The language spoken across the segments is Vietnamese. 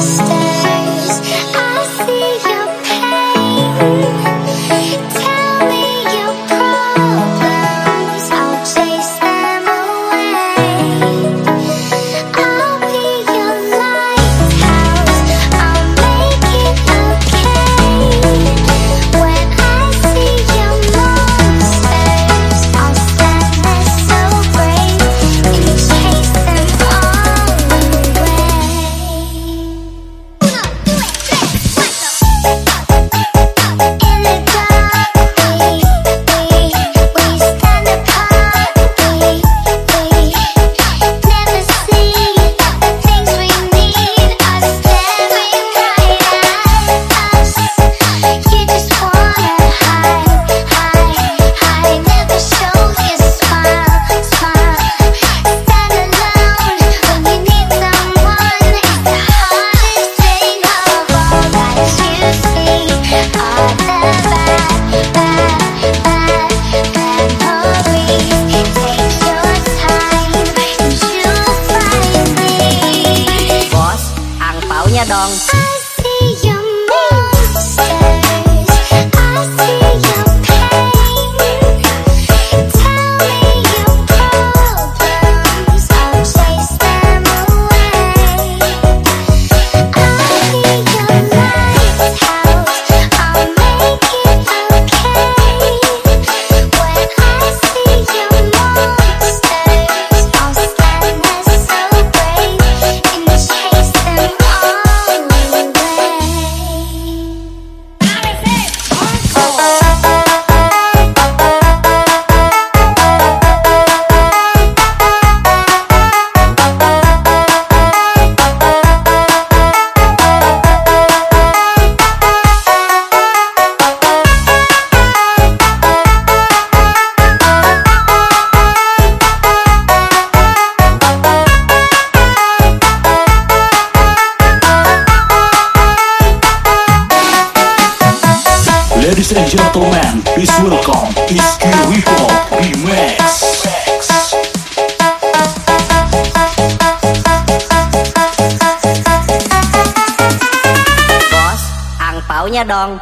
stay. 当。Ladies and gentlemen, please welcome Iskir Record Remix. Boss, ăn bão nha đòn.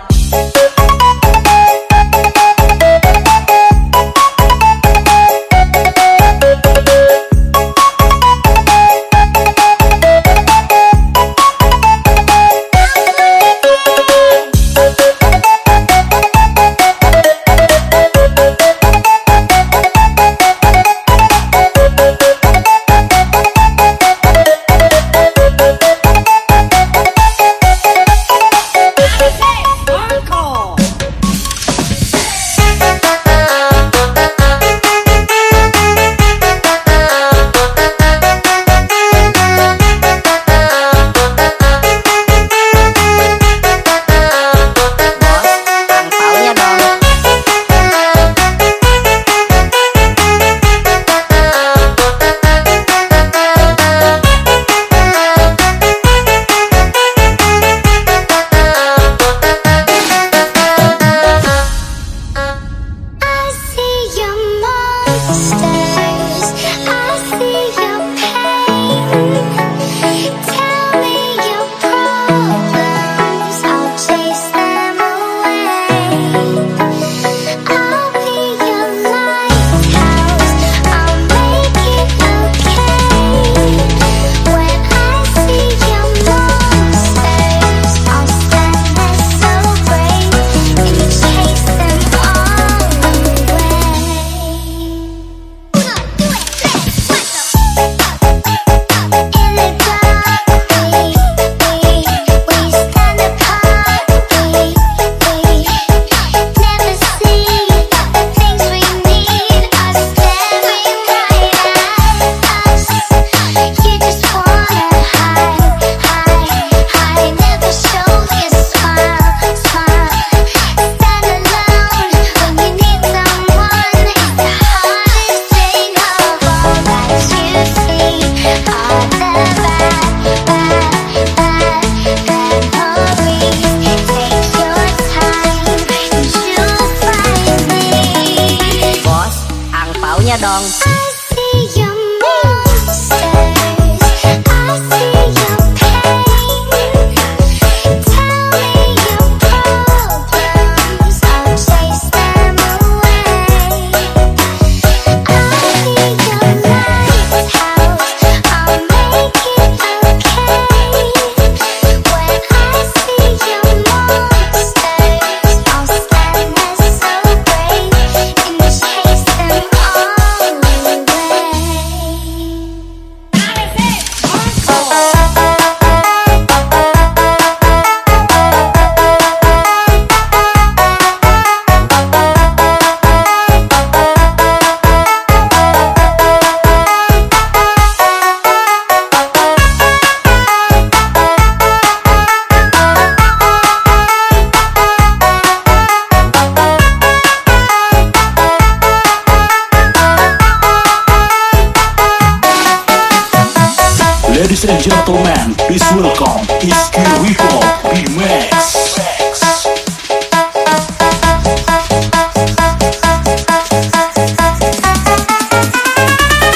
And gentlemen, please welcome Iski Rico B-Max.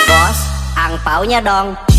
Bos, nha dong.